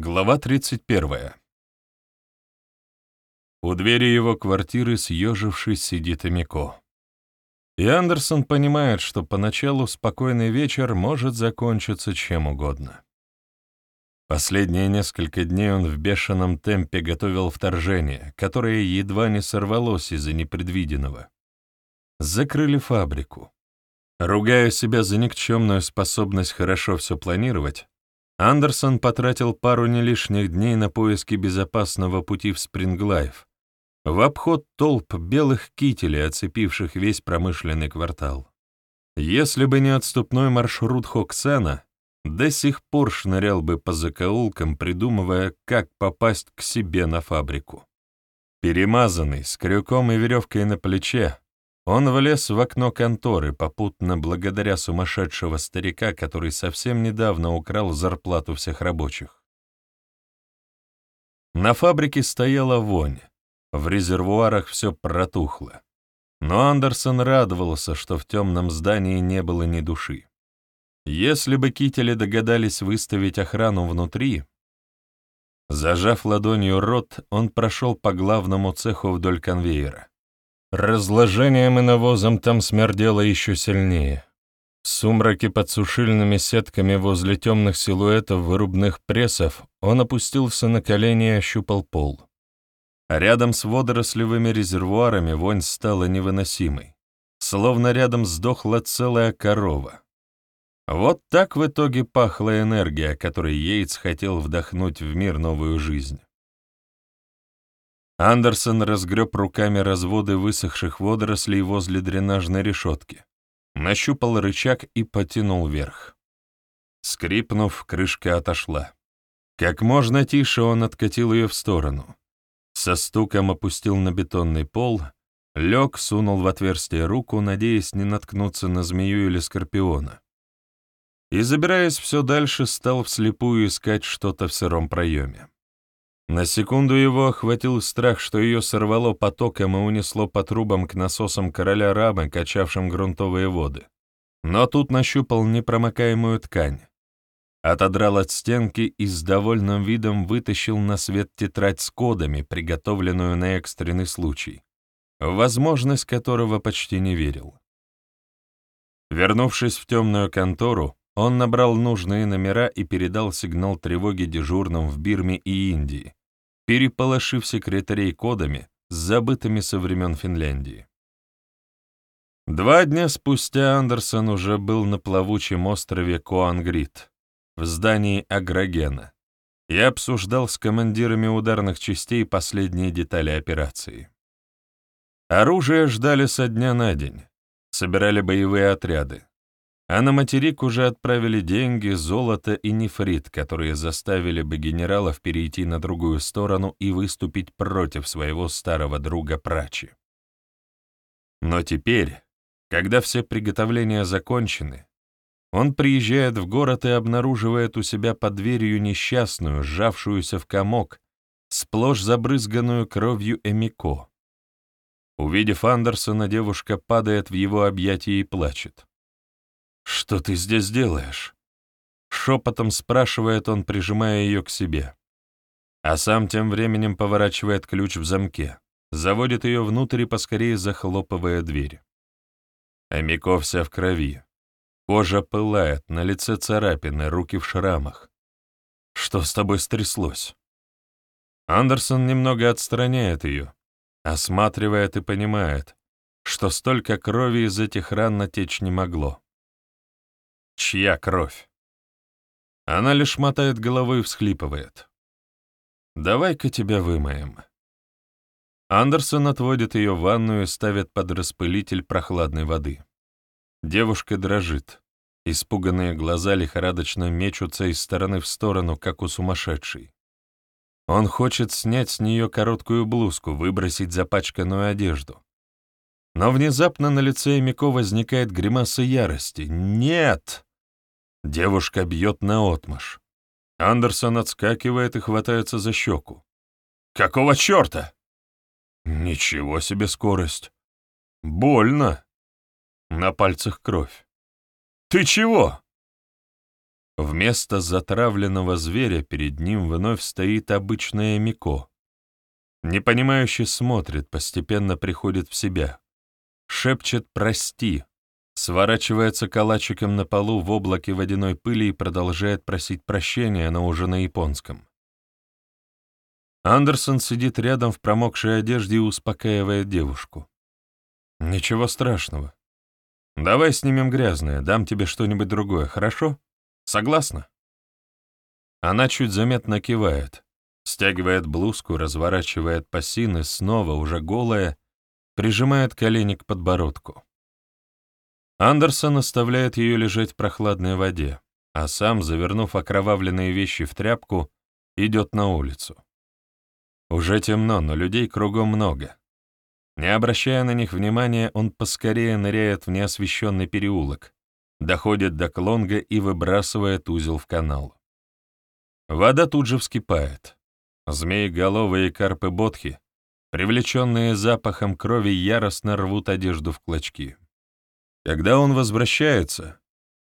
Глава 31. У двери его квартиры, съежившись, сидит Эмико. И Андерсон понимает, что поначалу спокойный вечер может закончиться чем угодно. Последние несколько дней он в бешеном темпе готовил вторжение, которое едва не сорвалось из-за непредвиденного. Закрыли фабрику. Ругая себя за никчемную способность хорошо все планировать, Андерсон потратил пару не лишних дней на поиски безопасного пути в Спринглайф, в обход толп белых кителей, оцепивших весь промышленный квартал. Если бы не отступной маршрут Хоксена, до сих пор шнырял бы по закоулкам, придумывая, как попасть к себе на фабрику. Перемазанный, с крюком и веревкой на плече, он влез в окно конторы, попутно благодаря сумасшедшего старика, который совсем недавно украл зарплату всех рабочих. На фабрике стояла вонь, в резервуарах все протухло. Но Андерсон радовался, что в темном здании не было ни души. Если бы кители догадались выставить охрану внутри... Зажав ладонью рот, он прошел по главному цеху вдоль конвейера. Разложением и навозом там смердело еще сильнее. В сумраке под сушильными сетками возле темных силуэтов вырубных прессов он опустился на колени и ощупал пол. А рядом с водорослевыми резервуарами вонь стала невыносимой, словно рядом сдохла целая корова. Вот так в итоге пахла энергия, которой Йейтс хотел вдохнуть в мир новую жизнь. Андерсон разгреб руками разводы высохших водорослей возле дренажной решетки, нащупал рычаг и потянул вверх. Скрипнув, крышка отошла. Как можно тише он откатил ее в сторону. Со стуком опустил на бетонный пол, лег, сунул в отверстие руку, надеясь не наткнуться на змею или скорпиона. И, забираясь все дальше, стал вслепую искать что-то в сыром проеме. На секунду его охватил страх, что ее сорвало потоком и унесло по трубам к насосам короля Рамы, качавшим грунтовые воды. Но тут нащупал непромокаемую ткань. Отодрал от стенки и с довольным видом вытащил на свет тетрадь с кодами, приготовленную на экстренный случай, возможность которого почти не верил. Вернувшись в темную контору, он набрал нужные номера и передал сигнал тревоги дежурным в Бирме и Индии, переполошив секретарей кодами, забытыми со времен Финляндии. Два дня спустя Андерсон уже был на плавучем острове Коангрид, в здании Агрогена, и обсуждал с командирами ударных частей последние детали операции. Оружие ждали со дня на день, собирали боевые отряды, а на материк уже отправили деньги, золото и нефрит, которые заставили бы генералов перейти на другую сторону и выступить против своего старого друга Прачи. Но теперь, когда все приготовления закончены, он приезжает в город и обнаруживает у себя под дверью несчастную, сжавшуюся в комок, сплошь забрызганную кровью Эмико. Увидев Андерсона, девушка падает в его объятия и плачет. «Что ты здесь делаешь?» Шепотом спрашивает он, прижимая ее к себе. А сам тем временем поворачивает ключ в замке, заводит ее внутрь и поскорее захлопывая дверь. Амико вся в крови. Кожа пылает, на лице царапины, руки в шрамах. Что с тобой стряслось? Андерсон немного отстраняет ее, осматривает и понимает, что столько крови из этих ран натечь не могло. Чья кровь? Она лишь мотает головой и всхлипывает. «Давай-ка тебя вымоем». Андерсон отводит ее в ванную и ставит под распылитель прохладной воды. Девушка дрожит. Испуганные глаза лихорадочно мечутся из стороны в сторону, как у сумасшедшей. Он хочет снять с нее короткую блузку, выбросить запачканную одежду. Но внезапно на лице Эмико возникает гримаса ярости. «Нет!» Девушка бьет наотмашь. Андерсон отскакивает и хватается за щеку. «Какого черта?» «Ничего себе скорость!» «Больно!» На пальцах кровь. «Ты чего?» Вместо затравленного зверя перед ним вновь стоит обычная Мико. Непонимающе смотрит, постепенно приходит в себя. Шепчет «прости», сворачивается калачиком на полу в облаке водяной пыли и продолжает просить прощения, но уже на японском. Андерсон сидит рядом в промокшей одежде и успокаивает девушку. «Ничего страшного. Давай снимем грязное, дам тебе что-нибудь другое, хорошо? Согласна?» Она чуть заметно кивает, стягивает блузку, разворачивает пасины, снова, уже голая, прижимает колени к подбородку. Андерсон оставляет ее лежать в прохладной воде, а сам, завернув окровавленные вещи в тряпку, идет на улицу. Уже темно, но людей кругом много. Не обращая на них внимания, он поскорее ныряет в неосвещенный переулок, доходит до Клонга и выбрасывает узел в канал. Вода тут же вскипает. Змеи-головые карпы-ботхи, привлеченные запахом крови, яростно рвут одежду в клочки. Когда он возвращается,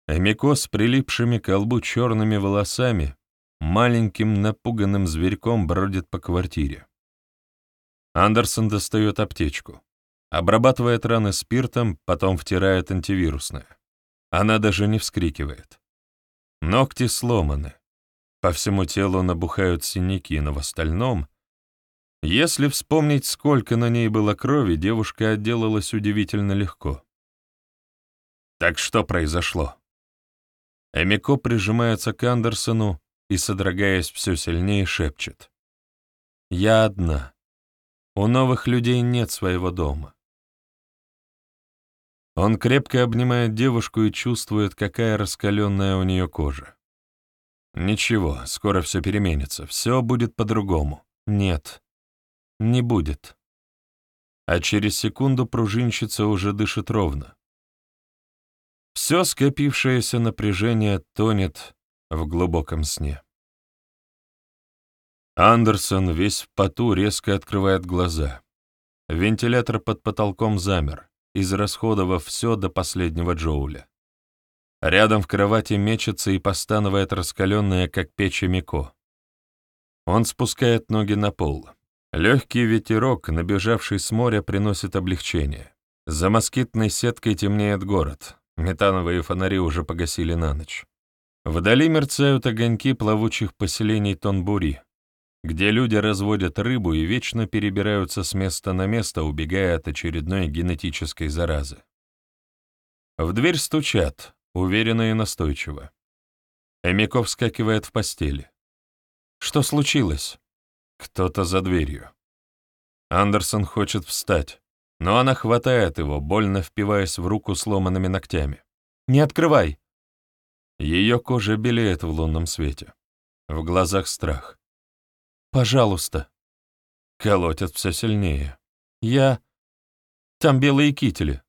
Эмико с прилипшими к лбу черными волосами маленьким напуганным зверьком бродит по квартире. Андерсон достает аптечку, обрабатывает раны спиртом, потом втирает антивирусное. Она даже не вскрикивает. Ногти сломаны. По всему телу набухают синяки, но в остальном, если вспомнить, сколько на ней было крови, девушка отделалась удивительно легко. Так что произошло? Эмико прижимается к Андерсону и, содрогаясь все сильнее, шепчет. «Я одна. У новых людей нет своего дома». Он крепко обнимает девушку и чувствует, какая раскаленная у нее кожа. Ничего, скоро все переменится, все будет по-другому. Нет, не будет. А через секунду пружинщица уже дышит ровно. Все скопившееся напряжение тонет в глубоком сне. Андерсон весь в поту резко открывает глаза. Вентилятор под потолком замер, израсходовав все до последнего джоуля. Рядом в кровати мечется и постанывает раскаленная, как печь Мико. Он спускает ноги на пол. Легкий ветерок, набежавший с моря, приносит облегчение. За москитной сеткой темнеет город. Метановые фонари уже погасили на ночь. Вдали мерцают огоньки плавучих поселений Тонбури, где люди разводят рыбу и вечно перебираются с места на место, убегая от очередной генетической заразы. В дверь стучат, уверенно и настойчиво. Эмиков вскакивает в постели. Что случилось? Кто-то за дверью. Андерсон хочет встать но она хватает его, больно впиваясь в руку сломанными ногтями. «Не открывай!» Ее кожа белеет в лунном свете. В глазах страх. «Пожалуйста!» Колотят все сильнее. «Я...» «Там белые кители».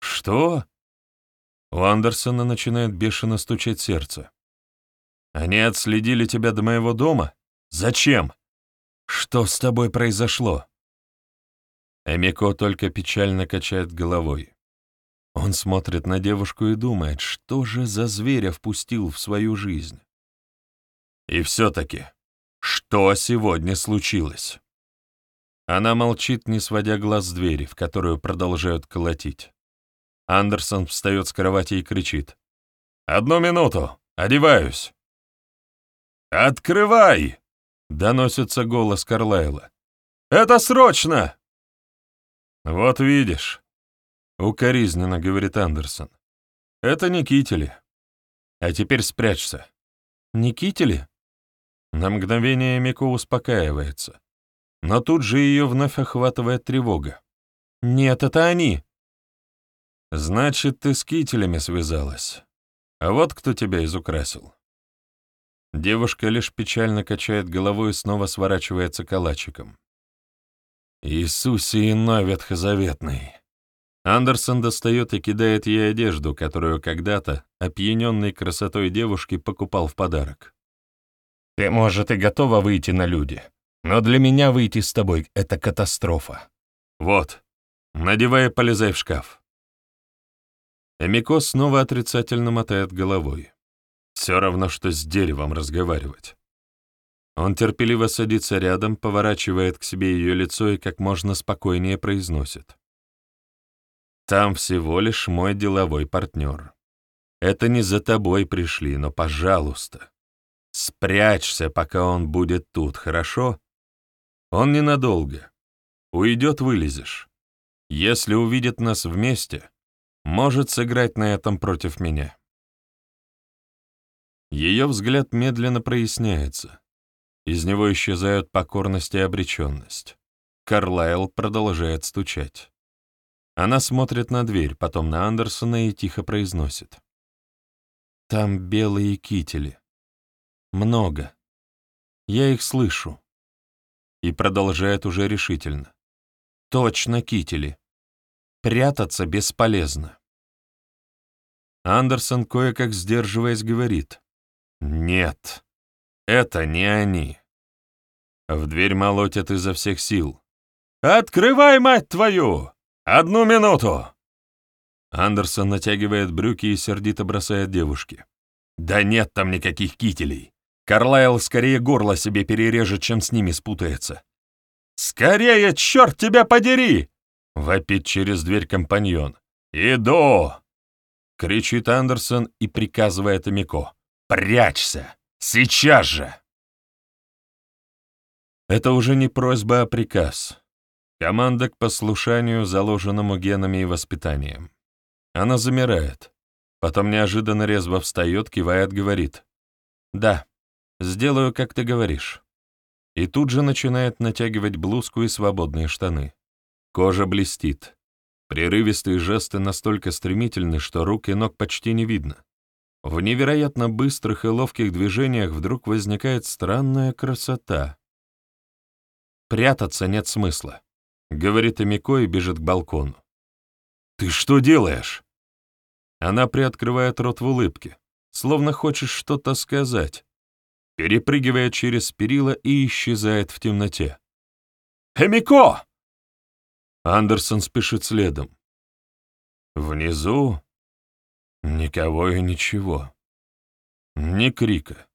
«Что?» У Андерсона начинает бешено стучать сердце. «Они отследили тебя до моего дома? Зачем? Что с тобой произошло?» Эмико только печально качает головой. Он смотрит на девушку и думает, что же за зверя впустил в свою жизнь. И все-таки, что сегодня случилось? Она молчит, не сводя глаз с двери, в которую продолжают колотить. Андерсон встает с кровати и кричит. «Одну минуту! Одеваюсь!» «Открывай!» — доносится голос Карлайла. «Это срочно!» «Вот видишь», — укоризненно говорит Андерсон. «Это не кители. А теперь спрячься». «Не кители?» На мгновение Мико успокаивается, но тут же ее вновь охватывает тревога. «Нет, это они!» «Значит, ты с кителями связалась. А вот кто тебя изукрасил». Девушка лишь печально качает головой и снова сворачивается калачиком. Иисусе иной ветхозаветный. Андерсон достает и кидает ей одежду, которую когда-то, опьяненной красотой девушки, покупал в подарок. «Ты, может, и готова выйти на люди, но для меня выйти с тобой — это катастрофа. Вот, надевай полезай в шкаф». Эмико снова отрицательно мотает головой. Все равно, что с деревом разговаривать. Он терпеливо садится рядом, поворачивает к себе ее лицо и как можно спокойнее произносит. «Там всего лишь мой деловой партнер. Это не за тобой пришли, но, пожалуйста, спрячься, пока он будет тут, хорошо? Он ненадолго. Уйдет, вылезешь. Если увидит нас вместе, может сыграть на этом против меня». Ее взгляд медленно проясняется. Из него исчезают покорность и обреченность. Карлайл продолжает стучать. Она смотрит на дверь, потом на Андерсона и тихо произносит. «Там белые кители. Много. Я их слышу». И продолжает уже решительно. «Точно кители. Прятаться бесполезно». Андерсон, кое-как сдерживаясь, говорит. «Нет». Это не они. В дверь молотят изо всех сил. «Открывай, мать твою! Одну минуту!» Андерсон натягивает брюки и сердито бросает девушке. «Да нет там никаких кителей. Карлайл скорее горло себе перережет, чем с ними спутается». «Скорее, черт тебя подери!» — вопит через дверь компаньон. «Иду!» — кричит Андерсон и приказывает Амико. «Прячься!» Сейчас же!» Это уже не просьба, а приказ. Команда к послушанию, заложенному генами и воспитанием. Она замирает, потом неожиданно резво встает, кивает, говорит. «Да, сделаю, как ты говоришь». И тут же начинает натягивать блузку и свободные штаны. Кожа блестит. Прерывистые жесты настолько стремительны, что рук и ног почти не видно. В невероятно быстрых и ловких движениях вдруг возникает странная красота. «Прятаться нет смысла», — говорит Амико и бежит к балкону. «Ты что делаешь?» Она приоткрывает рот в улыбке, словно хочет что-то сказать, перепрыгивая через перила и исчезает в темноте. «Эмико!» Андерсон спешит следом. Внизу Никого и ничего. Ни крика,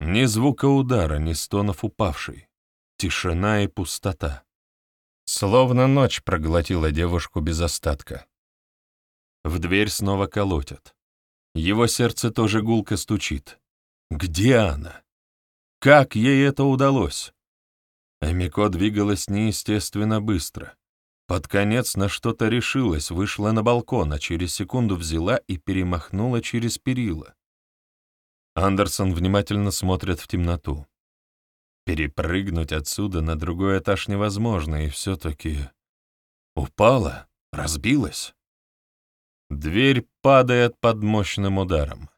ни звука удара, ни стонов упавшей. Тишина и пустота. Словно ночь проглотила девушку без остатка. В дверь снова колотят. Его сердце тоже гулко стучит. Где она? Как ей это удалось? Амико двигалась неестественно быстро. Под конец на что-то решилась, вышла на балкон, а через секунду взяла и перемахнула через перила. Андерсон внимательно смотрит в темноту. Перепрыгнуть отсюда на другой этаж невозможно, и все-таки... Упала, разбилась. Дверь падает под мощным ударом.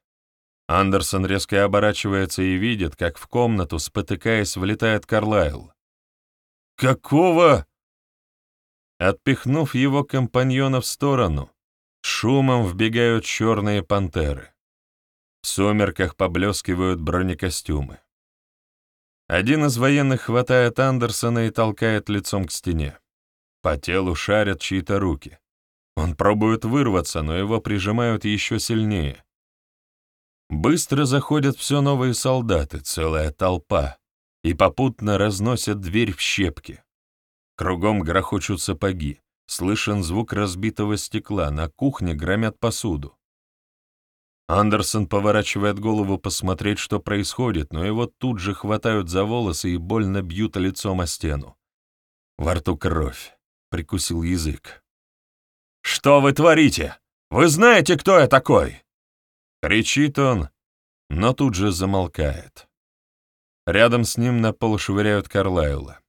Андерсон резко оборачивается и видит, как в комнату, спотыкаясь, влетает Карлайл. «Какого?» Отпихнув его компаньона в сторону, шумом вбегают черные пантеры. В сумерках поблескивают бронекостюмы. Один из военных хватает Андерсона и толкает лицом к стене. По телу шарят чьи-то руки. Он пробует вырваться, но его прижимают еще сильнее. Быстро заходят все новые солдаты, целая толпа, и попутно разносят дверь в щепки. Кругом грохочут сапоги, слышен звук разбитого стекла, на кухне громят посуду. Андерсон поворачивает голову посмотреть, что происходит, но его тут же хватают за волосы и больно бьют лицом о стену. Во рту кровь, прикусил язык. «Что вы творите? Вы знаете, кто я такой?» Кричит он, но тут же замолкает. Рядом с ним на пол швыряют Карлайла.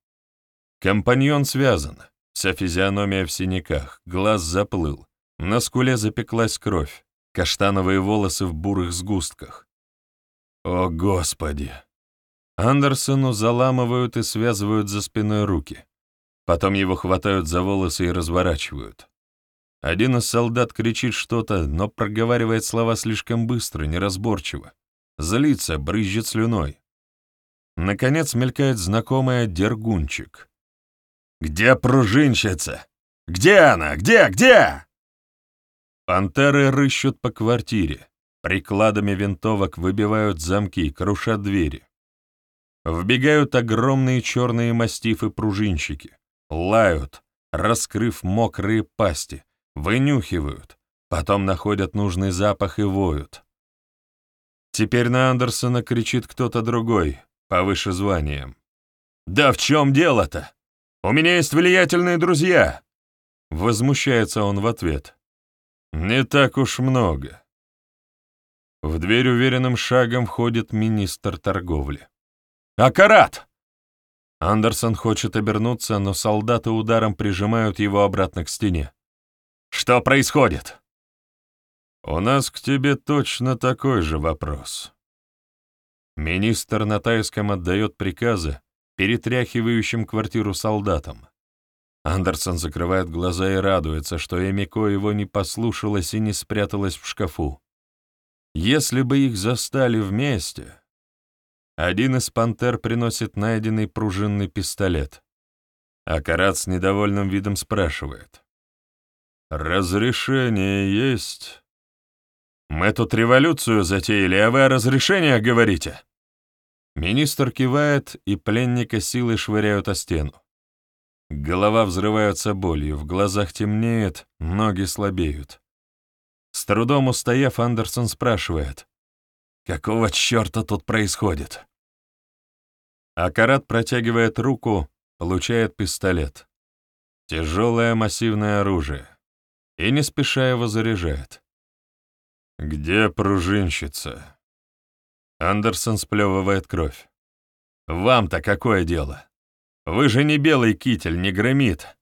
Компаньон связан, вся физиономия в синяках, глаз заплыл, на скуле запеклась кровь, каштановые волосы в бурых сгустках. О, Господи! Андерсону заламывают и связывают за спиной руки. Потом его хватают за волосы и разворачивают. Один из солдат кричит что-то, но проговаривает слова слишком быстро, неразборчиво. Злится, брызжет слюной. Наконец мелькает знакомая «Дергунчик». «Где пружинщица? Где она? Где? Где?» Пантеры рыщут по квартире, Прикладами винтовок выбивают замки, крушат двери. Вбегают огромные черные мастифы-пружинщики, лают, раскрыв мокрые пасти, вынюхивают, потом находят нужный запах и воют. Теперь на Андерсона кричит кто-то другой, повыше званием. «Да в чем дело-то? У меня есть влиятельные друзья!» Возмущается он в ответ. «Не так уж много». В дверь уверенным шагом входит министр торговли. «Акарат!» Андерсон хочет обернуться, но солдаты ударом прижимают его обратно к стене. «Что происходит?» «У нас к тебе точно такой же вопрос». Министр на тайском отдает приказы, перетряхивающим квартиру солдатам. Андерсон закрывает глаза и радуется, что Эмико его не послушалась и не спряталась в шкафу. Если бы их застали вместе... Один из пантер приносит найденный пружинный пистолет. А Карат с недовольным видом спрашивает. «Разрешение есть?» «Мы тут революцию затеяли, а вы о разрешениях говорите?» Министр кивает, и пленника силой швыряют о стену. Голова взрывается болью, в глазах темнеет, ноги слабеют. С трудом устояв, Андерсон спрашивает, «Какого черта тут происходит?» Акарат протягивает руку, получает пистолет. Тяжелое массивное оружие. И не спеша его заряжает. «Где пружинщица?» Андерсон сплевывает кровь. «Вам-то какое дело? Вы же не белый китель, не громит!»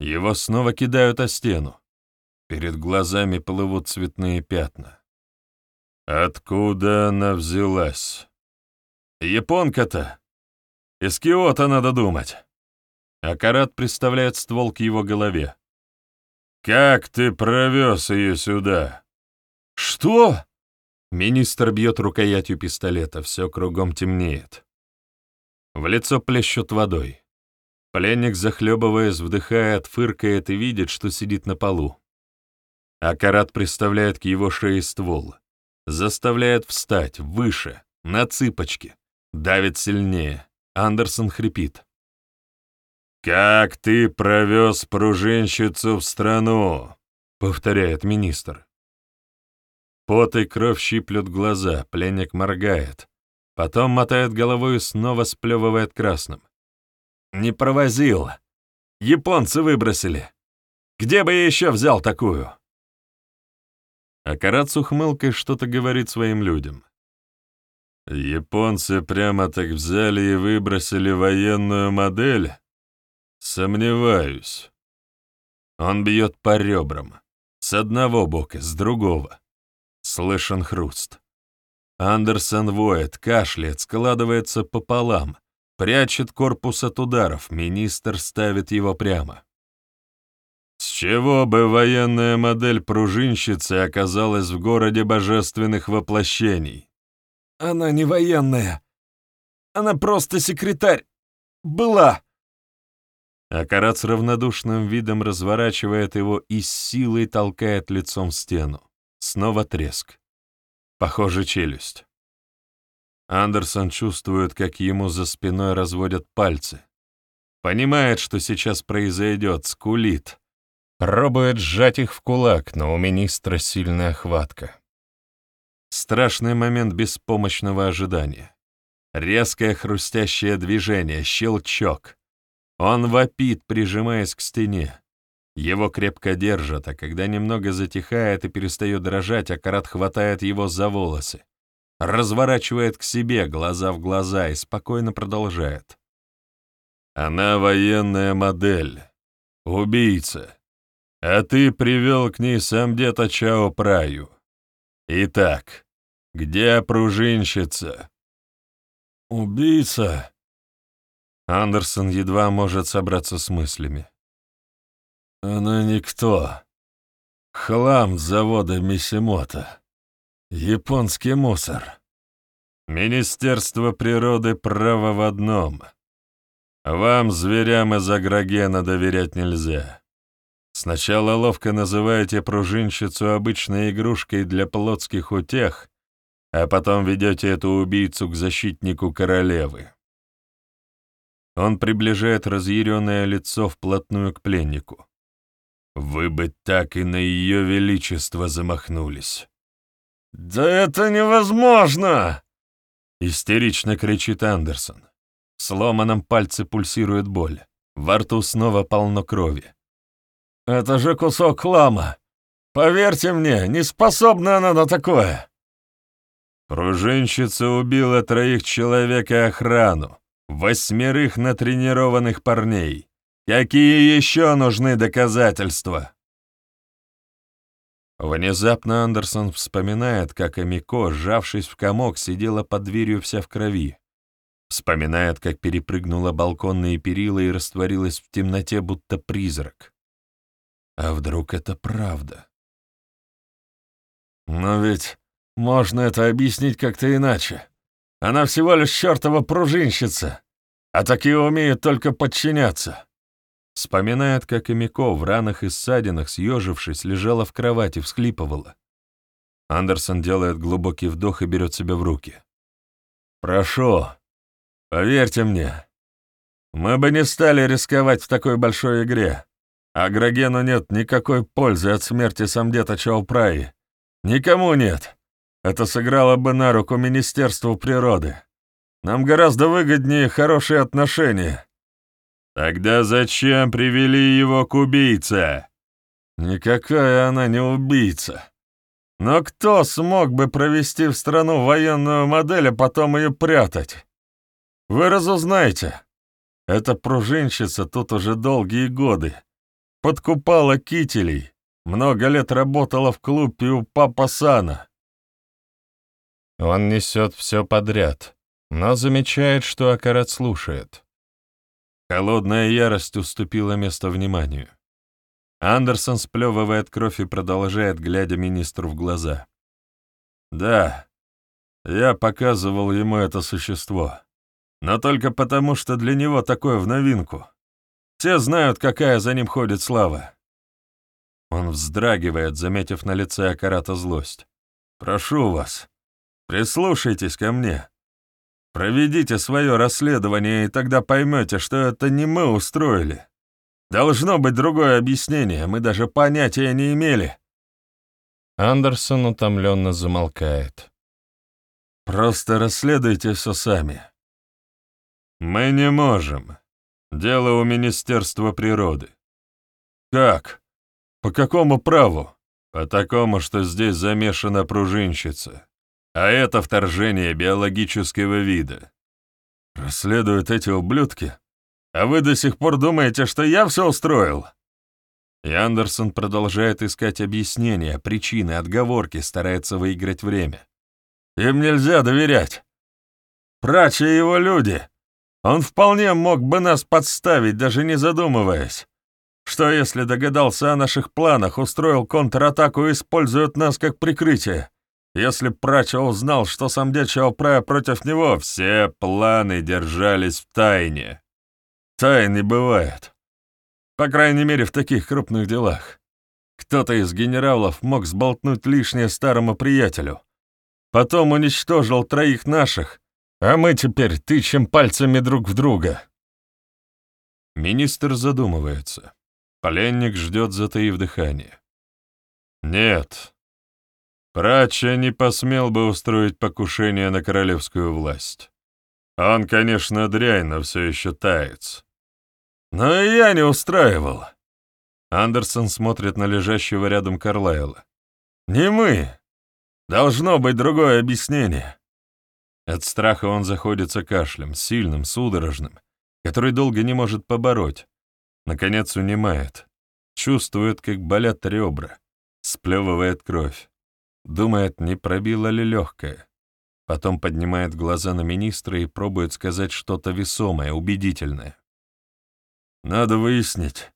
Его снова кидают о стену. Перед глазами плывут цветные пятна. Откуда она взялась? Японка-то! Из Киота надо думать. Акарат приставляет ствол к его голове. «Как ты провез ее сюда?» «Что?» Министр бьет рукоятью пистолета, все кругом темнеет. В лицо плещут водой. Пленник, захлебываясь, вдыхает, фыркает и видит, что сидит на полу. Акарат приставляет к его шее ствол, заставляет встать выше, на цыпочки, давит сильнее. Андерсон хрипит. «Как ты провез пружинщицу в страну?» — повторяет министр. Пот и кровь щиплют глаза, пленник моргает. Потом мотает головой и снова сплевывает красным. «Не провозил. Японцы выбросили. Где бы я еще взял такую?» А Карат с ухмылкой что-то говорит своим людям. «Японцы прямо так взяли и выбросили военную модель? Сомневаюсь». Он бьет по ребрам. С одного бока, с другого. Слышен хруст. Андерсон воет, кашляет, складывается пополам, прячет корпус от ударов, министр ставит его прямо. С чего бы военная модель пружинщицы оказалась в городе божественных воплощений? Она не военная. Она просто секретарь. Была. Акарат с равнодушным видом разворачивает его и с силой толкает лицом в стену. Снова треск. Похоже, челюсть. Андерсон чувствует, как ему за спиной разводят пальцы. Понимает, что сейчас произойдет, скулит. Пробует сжать их в кулак, но у министра сильная хватка. Страшный момент беспомощного ожидания. Резкое хрустящее движение, щелчок. Он вопит, прижимаясь к стене. Его крепко держат, а когда немного затихает и перестает дрожать, Акарат хватает его за волосы, разворачивает к себе, глаза в глаза, и спокойно продолжает. «Она военная модель, убийца, а ты привел к ней сам дед Чао Праю. Итак, где пружинщица?» «Убийца?» Андерсон едва может собраться с мыслями. Она никто. Хлам завода Мисимото. Японский мусор. Министерство природы право в одном. Вам, зверям из агрогена, доверять нельзя. Сначала ловко называете пружинщицу обычной игрушкой для плотских утех, а потом ведете эту убийцу к защитнику королевы. Он приближает разъяренное лицо вплотную к пленнику. Вы бы так и на ее величество замахнулись. «Да это невозможно!» — истерично кричит Андерсон. В сломанном пульсирует боль. Во рту снова полно крови. «Это же кусок хлама! Поверьте мне, не способна она на такое!» Пружинщица убила троих человек и охрану, восьмерых натренированных парней. Какие еще нужны доказательства? Внезапно Андерсон вспоминает, как Амико, сжавшись в комок, сидела под дверью вся в крови. Вспоминает, как перепрыгнула балконные перила и растворилась в темноте, будто призрак. А вдруг это правда? Но ведь можно это объяснить как-то иначе. Она всего лишь чертова пружинщица, а такие умеют только подчиняться. Вспоминает, как Эмико в ранах и ссадинах, съежившись, лежала в кровати, всхлипывала. Андерсон делает глубокий вдох и берет себя в руки. «Прошу, поверьте мне, мы бы не стали рисковать в такой большой игре, а Грогену нет никакой пользы от смерти самдета Чаупраи. Никому нет. Это сыграло бы на руку Министерству природы. Нам гораздо выгоднее хорошие отношения, Тогда зачем привели его к убийце? Никакая она не убийца. Но кто смог бы провести в страну военную модель, а потом ее прятать? Вы разузнаете. Эта пружинщица тут уже долгие годы. Подкупала кителей, много лет работала в клубе у папа Сана. Он несет все подряд, но замечает, что Акарат слушает. Холодная ярость уступила место вниманию. Андерсон сплевывает кровь и продолжает, глядя министру в глаза. «Да, я показывал ему это существо, но только потому, что для него такое в новинку. Все знают, какая за ним ходит слава». Он вздрагивает, заметив на лице Акарата злость. «Прошу вас, прислушайтесь ко мне. Проведите свое расследование, и тогда поймете, что это не мы устроили. Должно быть другое объяснение, мы даже понятия не имели». Андерсон утомленно замолкает. «Просто расследуйте все сами». «Мы не можем. Дело у Министерства природы». «Как? По какому праву?» «По такому, что здесь замешана пружинщица. А это вторжение биологического вида. Расследуют эти ублюдки? А вы до сих пор думаете, что я все устроил?» И Андерсон продолжает искать объяснения, причины, отговорки, старается выиграть время. «Им нельзя доверять. Прача его люди. Он вполне мог бы нас подставить, даже не задумываясь. Что если догадался о наших планах, устроил контратаку и использует нас как прикрытие? Если Прача узнал, что сам дед Чаопрая против него, все планы держались в тайне. Тайн не бывает. По крайней мере, в таких крупных делах. Кто-то из генералов мог сболтнуть лишнее старому приятелю. Потом уничтожил троих наших, а мы теперь тычем пальцами друг в друга. Министр задумывается. Пленник ждет, затаив дыхание. «Нет, Прача не посмел бы устроить покушение на королевскую власть. Он, конечно, дрянь, но все еще таец. Но и я не устраивал. Андерсон смотрит на лежащего рядом Карлайла. Не мы. Должно быть другое объяснение. От страха он заходится кашлем, сильным, судорожным, который долго не может побороть. Наконец унимает. Чувствует, как болят ребра. Сплевывает кровь. Думает, не пробило ли легкое. Потом поднимает глаза на министра и пробует сказать что-то весомое, убедительное. Надо выяснить,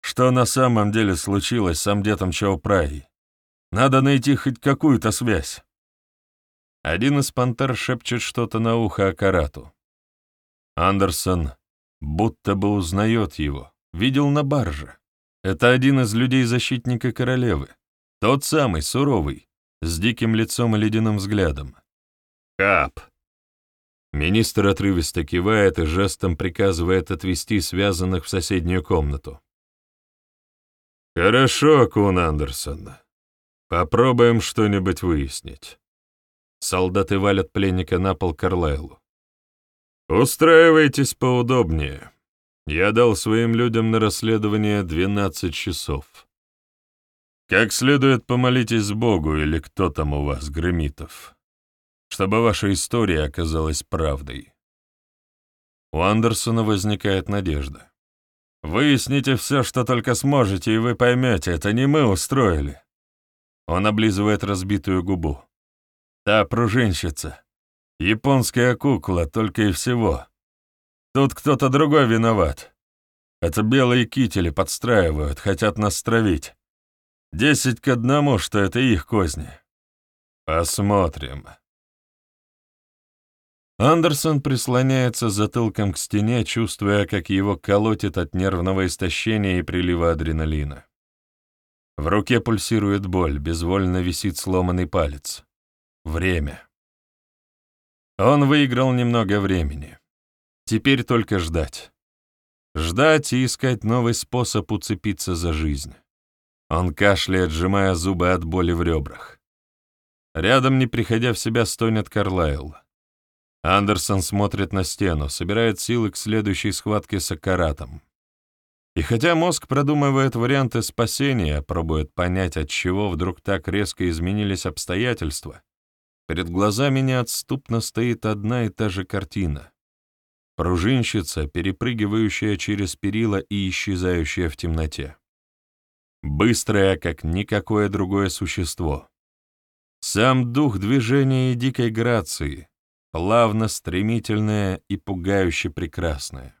что на самом деле случилось с амдетом Чаупраи. Надо найти хоть какую-то связь. Один из пантер шепчет что-то на ухо Акарату. Андерсон будто бы узнает его, видел на барже. Это один из людей-защитника королевы. Тот самый, суровый, с диким лицом и ледяным взглядом. Кап. Министр отрывисто кивает и жестом приказывает отвести связанных в соседнюю комнату. «Хорошо, Кун Андерсон. Попробуем что-нибудь выяснить». Солдаты валят пленника на пол Карлайлу. «Устраивайтесь поудобнее. Я дал своим людям на расследование 12 часов. Как следует помолитесь Богу или кто там у вас, Гремитов, чтобы ваша история оказалась правдой». У Андерсона возникает надежда. «Выясните все, что только сможете, и вы поймете, это не мы устроили». Он облизывает разбитую губу. Та пружинщица. Японская кукла, только и всего. Тут кто-то другой виноват. Это белые кители подстраивают, хотят нас стравить. Десять к одному, что это их козни. Посмотрим. Андерсон прислоняется затылком к стене, чувствуя, как его колотит от нервного истощения и прилива адреналина. В руке пульсирует боль, безвольно висит сломанный палец. Время. Он выиграл немного времени. Теперь только ждать. Ждать и искать новый способ уцепиться за жизнь. Он кашляет, сжимая зубы от боли в ребрах. Рядом, не приходя в себя, стонет Карлайл. Андерсон смотрит на стену, собирает силы к следующей схватке с Акаратом. И хотя мозг продумывает варианты спасения, пробует понять, от чего вдруг так резко изменились обстоятельства, Перед глазами неотступно стоит одна и та же картина. Пружинщица, перепрыгивающая через перила и исчезающая в темноте. Быстрая, как никакое другое существо. Сам дух движения и дикой грации, плавно, стремительная и пугающе прекрасная.